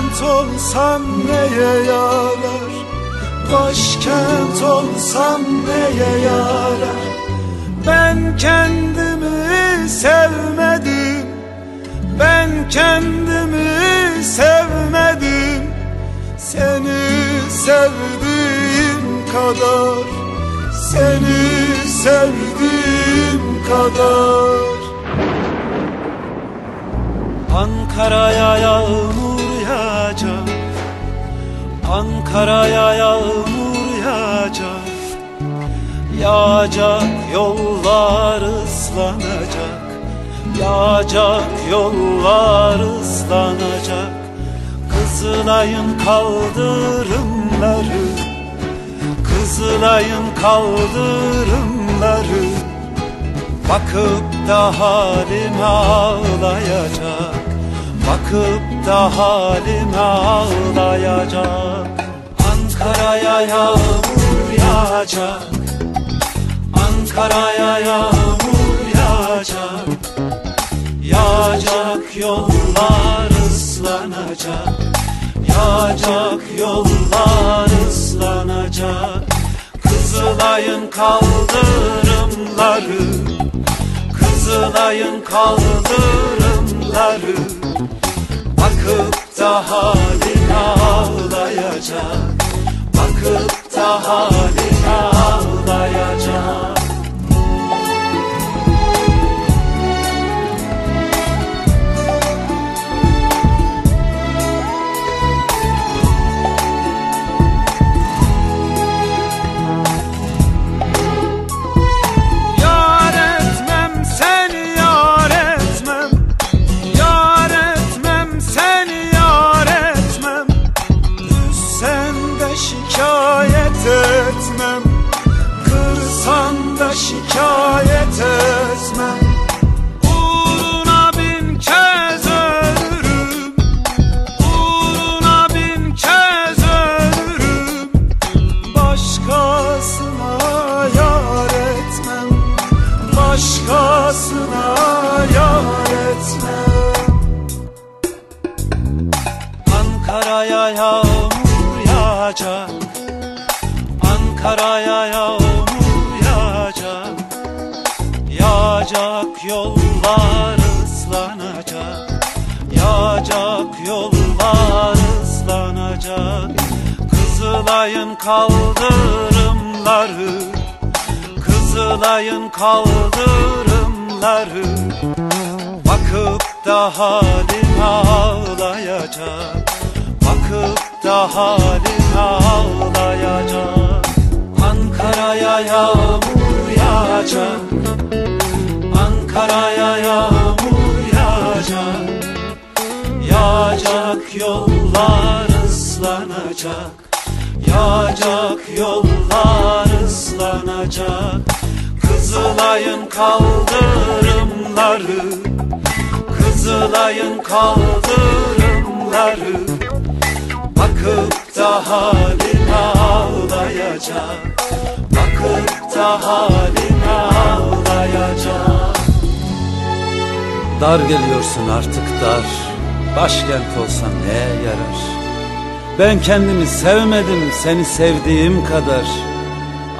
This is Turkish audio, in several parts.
Başkent olsam neye yarar? Başkent olsam neye yarar? Ben kendimi sevmedim. Ben kendimi sevmedim. Seni sevdiğim kadar Seni sevdiğim kadar. Ankara'ya yağmur Ankara'ya yağmur yağacak Yağacak yollar ıslanacak Yağacak yollar ıslanacak. Kızılay'ın kaldırımları Kızılay'ın kaldırımları Bakıp da halime ağlayacak Bakıp da halime ağlayacak. Ankara'ya yağmur yağacak. Ankara'ya yağmur yağacak. Yağacak yollar ıslanacak. Yağacak yollar ıslanacak. Kızılay'ın kaldırımları Kızılay'ın kaldırımları Bakıp da haline ağlayacak. Bakıp da haline Ankara'ya yağmur yağacak Yağacak yollar ıslanacak Yağacak yollar ıslanacak. Kızılay'ın kaldırımları Kızılay'ın kaldırımları Bakıp da halime ağlayacak Bakıp da halime ağlayacak yağacak Ankara'ya yağmur yağacak. Yağacak yollar ıslanacak. Yağacak yollar ıslanacak. Kızılay'ın kaldırımları Kızılay'ın kaldırımları Bakıp da halime ağlayacak. Bakıp da halime Dar geliyorsun artık dar. Başkent olsan neye yarar? Ben kendimi sevmedim seni sevdiğim kadar.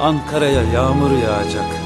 Ankara'ya yağmur yağacak